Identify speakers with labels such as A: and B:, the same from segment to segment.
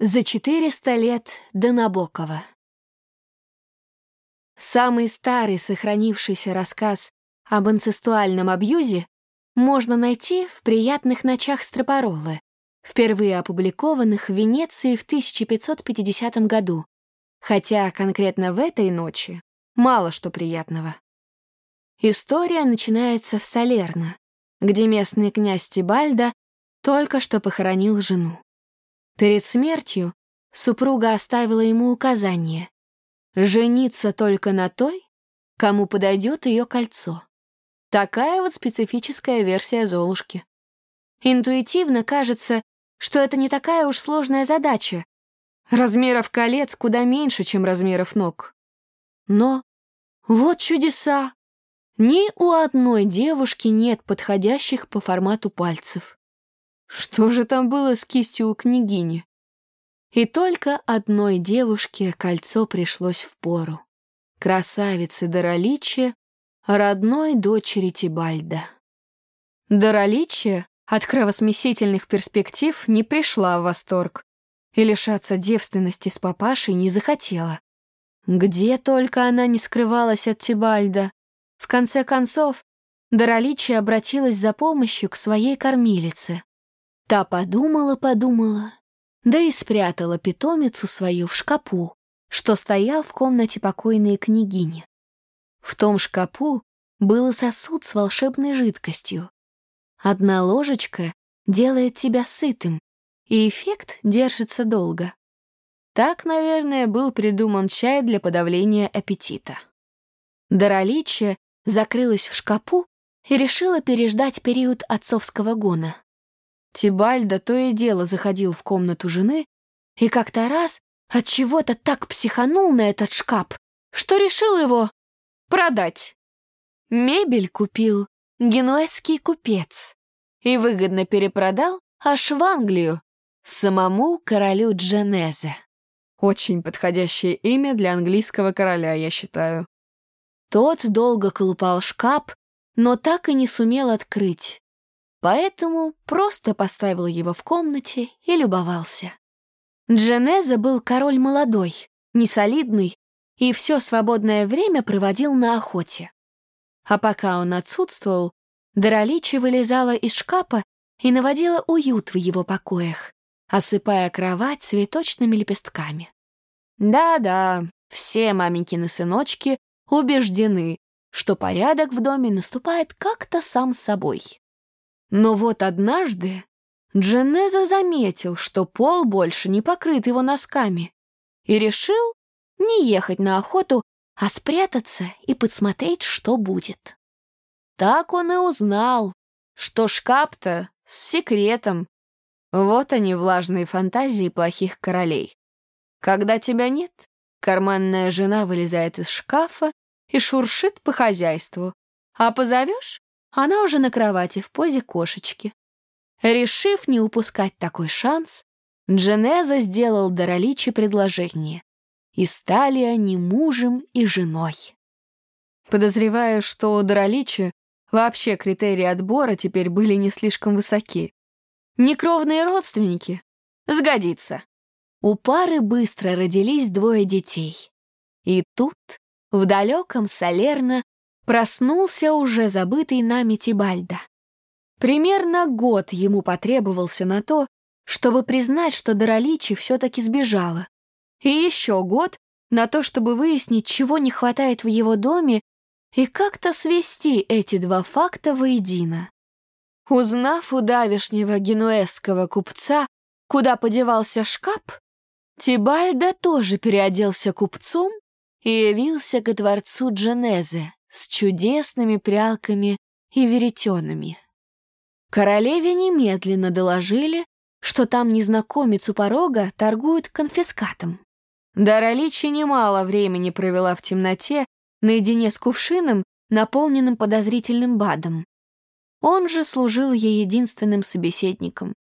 A: За 400 лет до Набокова. Самый старый сохранившийся рассказ об инцестуальном абьюзе можно найти в «Приятных ночах Стропоролы», впервые опубликованных в Венеции в 1550 году, хотя конкретно в этой ночи мало что приятного. История начинается в Салерно, где местный князь Тибальда только что похоронил жену. Перед смертью супруга оставила ему указание жениться только на той, кому подойдет ее кольцо. Такая вот специфическая версия Золушки. Интуитивно кажется, что это не такая уж сложная задача. Размеров колец куда меньше, чем размеров ног. Но вот чудеса! Ни у одной девушки нет подходящих по формату пальцев. Что же там было с кистью у княгини? И только одной девушке кольцо пришлось в пору. Красавице Дороличе, родной дочери Тибальда. Дороличе от кровосмесительных перспектив не пришла в восторг и лишаться девственности с папашей не захотела. Где только она не скрывалась от Тибальда. В конце концов, Дороличе обратилась за помощью к своей кормилице. Та подумала-подумала, да и спрятала питомицу свою в шкапу, что стоял в комнате покойной княгини. В том шкапу был сосуд с волшебной жидкостью. Одна ложечка делает тебя сытым, и эффект держится долго. Так, наверное, был придуман чай для подавления аппетита. Дороличья закрылась в шкапу и решила переждать период отцовского гона. Тибальда то и дело заходил в комнату жены и как-то раз от чего то так психанул на этот шкаф, что решил его продать. Мебель купил генуэзский купец и выгодно перепродал аж в Англию самому королю Дженезе. Очень подходящее имя для английского короля, я считаю. Тот долго колупал шкаф, но так и не сумел открыть. Поэтому просто поставил его в комнате и любовался. Дженеза был король молодой, несолидный и все свободное время проводил на охоте. А пока он отсутствовал, Дороличи вылезала из шкафа и наводила уют в его покоях, осыпая кровать цветочными лепестками. Да-да, все маменькины сыночки убеждены, что порядок в доме наступает как-то сам собой. Но вот однажды Дженеза заметил, что пол больше не покрыт его носками, и решил не ехать на охоту, а спрятаться и подсмотреть, что будет. Так он и узнал, что шкаф-то с секретом. Вот они, влажные фантазии плохих королей. Когда тебя нет, карманная жена вылезает из шкафа и шуршит по хозяйству, а позовешь она уже на кровати в позе кошечки. Решив не упускать такой шанс, Дженеза сделал Дороличи предложение. И стали они мужем и женой. Подозреваю, что у Дороличи вообще критерии отбора теперь были не слишком высоки. Некровные родственники? Сгодится. У пары быстро родились двое детей. И тут, в далеком Салерно, проснулся уже забытый нами Тибальда. Примерно год ему потребовался на то, чтобы признать, что Дороличи все-таки сбежала, и еще год на то, чтобы выяснить, чего не хватает в его доме, и как-то свести эти два факта воедино. Узнав у давешнего генуэзского купца, куда подевался шкаф, Тибальда тоже переоделся купцом и явился ко дворцу Дженезе, с чудесными прялками и веретенами. Королеве немедленно доложили, что там незнакомец у порога торгует конфискатом. Дараличи немало времени провела в темноте, наедине с кувшином, наполненным подозрительным бадом. Он же служил ей единственным собеседником.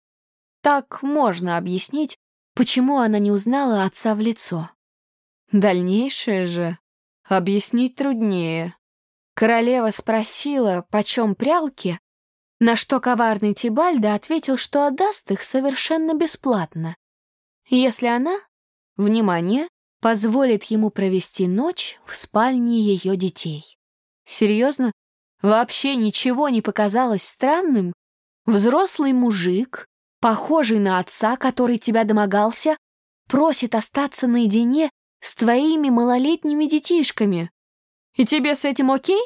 A: Так можно объяснить, почему она не узнала отца в лицо. Дальнейшее же объяснить труднее. Королева спросила, почем прялки, на что коварный Тибальда ответил, что отдаст их совершенно бесплатно. если она, внимание, позволит ему провести ночь в спальне ее детей. Серьезно? Вообще ничего не показалось странным? Взрослый мужик, похожий на отца, который тебя домогался, просит остаться наедине с твоими малолетними детишками. И тебе с этим окей?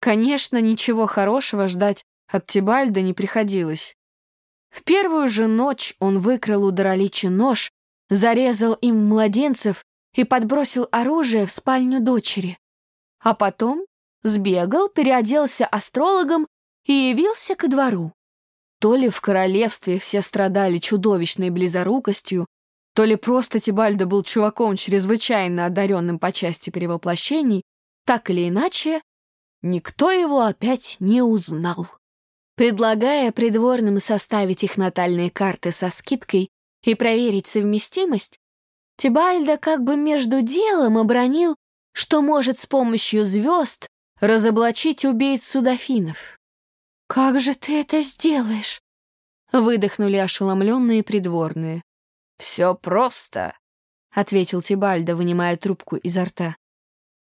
A: Конечно, ничего хорошего ждать от Тибальда не приходилось. В первую же ночь он выкрал у Дороличи нож, зарезал им младенцев и подбросил оружие в спальню дочери. А потом сбегал, переоделся астрологом и явился ко двору. То ли в королевстве все страдали чудовищной близорукостью, то ли просто Тибальдо был чуваком чрезвычайно одаренным по части перевоплощений, так или иначе, никто его опять не узнал. Предлагая придворным составить их натальные карты со скидкой и проверить совместимость, Тибальдо как бы между делом обронил, что может с помощью звезд разоблачить убийцу дофинов. «Как же ты это сделаешь?» — выдохнули ошеломленные придворные.
B: «Все просто», — ответил Тибальдо, вынимая трубку изо рта.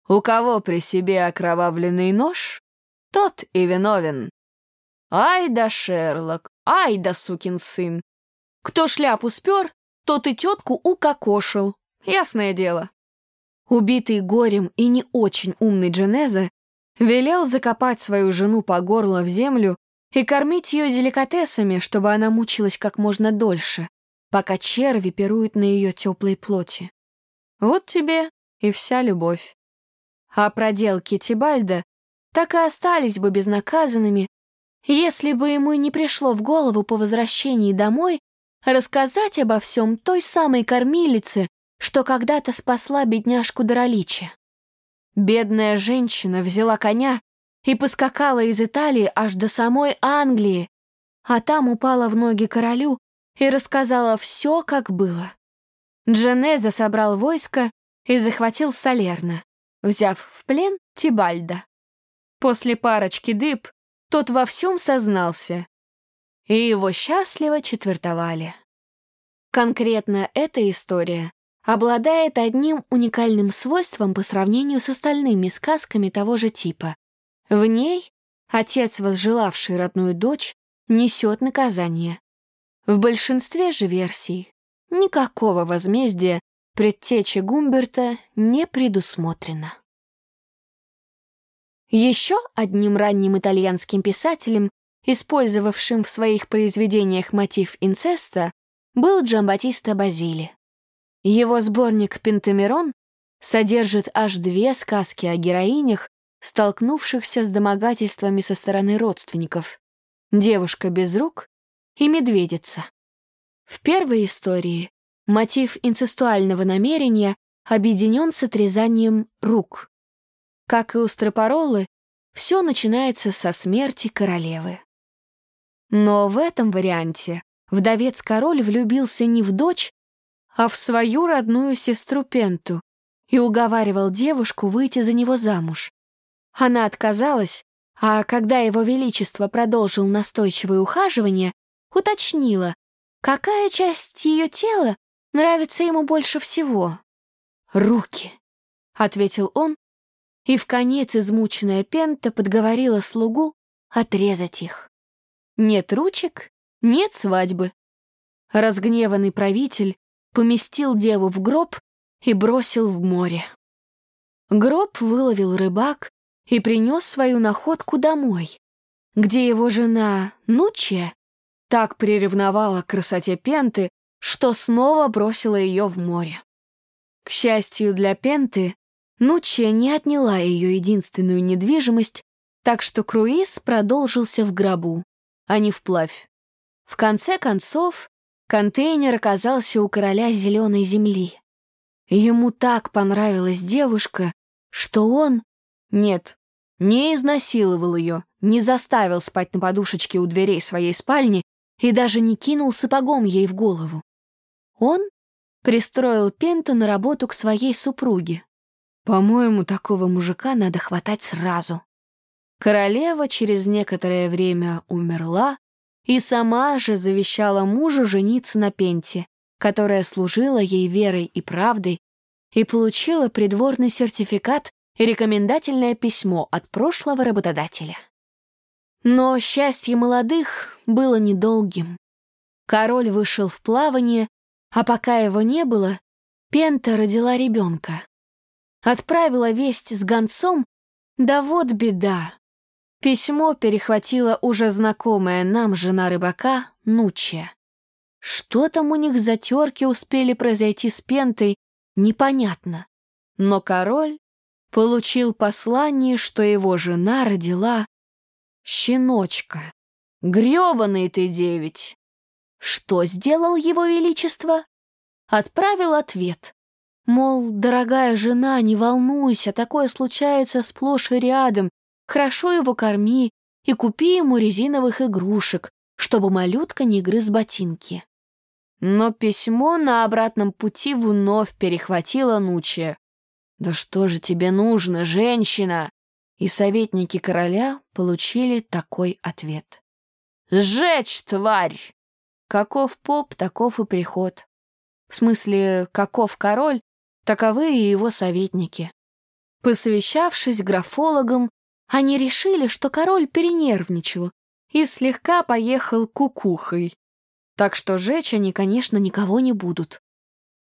B: «У кого при себе окровавленный нож, тот и виновен. Ай да Шерлок, ай да сукин сын. Кто шляпу спер, тот и тетку укокошил. Ясное дело».
A: Убитый горем и не очень умный Дженеза велел закопать свою жену по горло в землю и кормить ее деликатесами, чтобы она мучилась как можно дольше пока черви пируют на ее теплой плоти. Вот тебе и вся любовь. А проделки Тибальда так и остались бы безнаказанными, если бы ему не пришло в голову по возвращении домой рассказать обо всем той самой кормилице, что когда-то спасла бедняжку Дороличи. Бедная женщина взяла коня и поскакала из Италии аж до самой Англии, а там упала в ноги королю и рассказала все, как было. Дженеза собрал войско и захватил Салерна, взяв в плен Тибальда. После парочки дыб тот во всем сознался, и его счастливо четвертовали. Конкретно эта история обладает одним уникальным свойством по сравнению с остальными сказками того же типа. В ней отец, возжелавший родную дочь, несет наказание, в большинстве же версий никакого возмездия предтечи Гумберта не предусмотрено. Еще одним ранним итальянским писателем, использовавшим в своих произведениях мотив инцеста, был Джамбатиста Базили. Его сборник «Пентамерон» содержит аж две сказки о героинях, столкнувшихся с домогательствами со стороны родственников. «Девушка без рук» и медведица. В первой истории мотив инцестуального намерения объединен с отрезанием рук. Как и у Стропороллы, все начинается со смерти королевы. Но в этом варианте вдовец-король влюбился не в дочь, а в свою родную сестру Пенту и уговаривал девушку выйти за него замуж. Она отказалась, а когда его величество продолжил настойчивое ухаживание, уточнила, какая часть ее тела нравится ему больше всего. «Руки», — ответил он, и в конец измученная Пента подговорила слугу отрезать их. Нет ручек, нет свадьбы. Разгневанный правитель поместил деву в гроб и бросил в море. Гроб выловил рыбак и принес свою находку домой, где его жена Нучия так приревновала к красоте Пенты, что снова бросила ее в море. К счастью для Пенты, Нучия не отняла ее единственную недвижимость, так что круиз продолжился в гробу, а не вплавь. В конце концов, контейнер оказался у короля зеленой земли. Ему так понравилась девушка, что он... Нет, не изнасиловал ее, не заставил спать на подушечке у дверей своей спальни и даже не кинул сапогом ей в голову. Он пристроил Пенту на работу к своей супруге. По-моему, такого мужика надо хватать сразу. Королева через некоторое время умерла и сама же завещала мужу жениться на Пенте, которая служила ей верой и правдой и получила придворный сертификат и рекомендательное письмо от прошлого работодателя. Но счастье молодых было недолгим. Король вышел в плавание, а пока его не было, Пента родила ребенка. Отправила весть с гонцом, да вот беда. Письмо перехватила уже знакомая нам жена рыбака Нучия. Что там у них за терки успели произойти с Пентой, непонятно. Но король получил послание, что его жена родила щеночка. Грёбаный ты девять! Что сделал его величество? Отправил ответ. Мол, дорогая жена, не волнуйся, такое случается сплошь и рядом. Хорошо его корми и купи ему резиновых игрушек, чтобы малютка не грыз ботинки. Но письмо на обратном пути вновь перехватило Нучия. «Да что же тебе нужно, женщина?» И советники короля получили такой ответ. «Сжечь, тварь!» Каков поп, таков и приход. В смысле, каков король, таковы и его советники. Посовещавшись графологом, они решили, что король перенервничал и слегка поехал кукухой. Так что жечь они, конечно, никого не будут.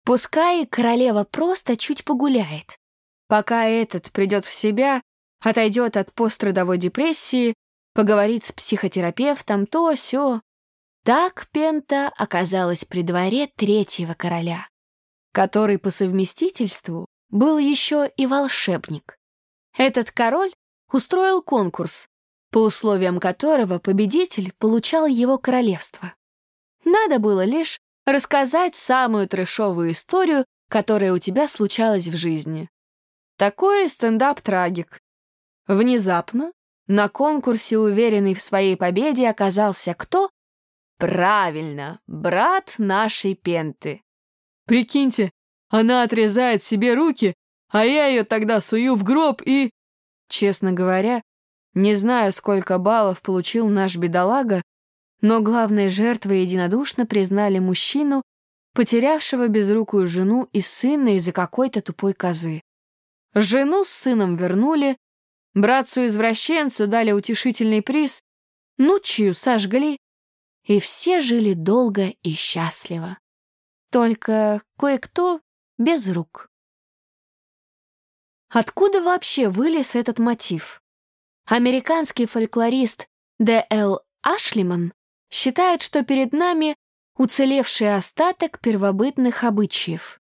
A: Пускай королева просто чуть погуляет. Пока этот придет в себя, отойдет от пострадовой депрессии, поговорит с психотерапевтом, то все. Так Пента оказалась при дворе третьего короля, который по совместительству был еще и волшебник. Этот король устроил конкурс, по условиям которого победитель получал его королевство. Надо было лишь рассказать самую трешовую историю, которая у тебя случалась в жизни. Такой стендап-трагик. Внезапно на конкурсе, уверенный в своей победе, оказался кто? Правильно, брат нашей Пенты.
C: Прикиньте, она отрезает себе руки, а я ее тогда сую в гроб и...
A: Честно говоря, не знаю, сколько баллов получил наш бедолага, но главной жертвой единодушно признали мужчину, потерявшего безрукую жену и сына из-за какой-то тупой козы. Жену с сыном вернули, братцу-извращенцу дали утешительный приз, ну чью сожгли, и все жили долго и счастливо. Только кое-кто без рук. Откуда вообще вылез этот мотив? Американский фольклорист Д.Л. Ашлиман считает, что перед нами уцелевший остаток первобытных обычаев.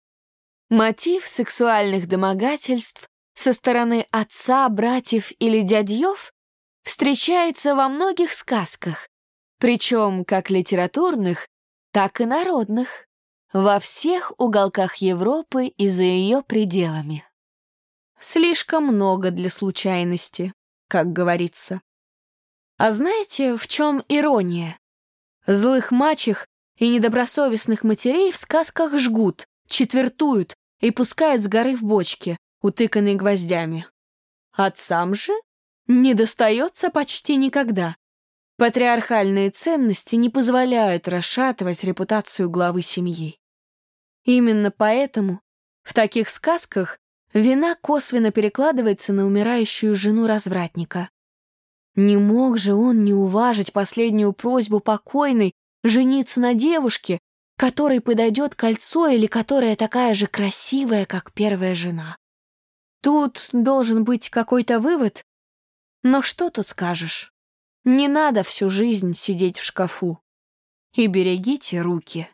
A: Мотив сексуальных домогательств со стороны отца, братьев или дядьев встречается во многих сказках, причем как литературных, так и народных, во всех уголках Европы и за ее пределами. Слишком много для случайности, как говорится. А знаете, в чем ирония? Злых мачех и недобросовестных матерей в сказках жгут, четвертуют и пускают с горы в бочке, утыканные гвоздями. Отцам же не достается почти никогда. Патриархальные ценности не позволяют расшатывать репутацию главы семьи. Именно поэтому в таких сказках вина косвенно перекладывается на умирающую жену развратника. Не мог же он не уважить последнюю просьбу покойной жениться на девушке, которой подойдет кольцо или которая такая же красивая, как первая жена. Тут должен быть какой-то вывод, но что тут скажешь? Не надо всю жизнь сидеть в шкафу. И берегите руки.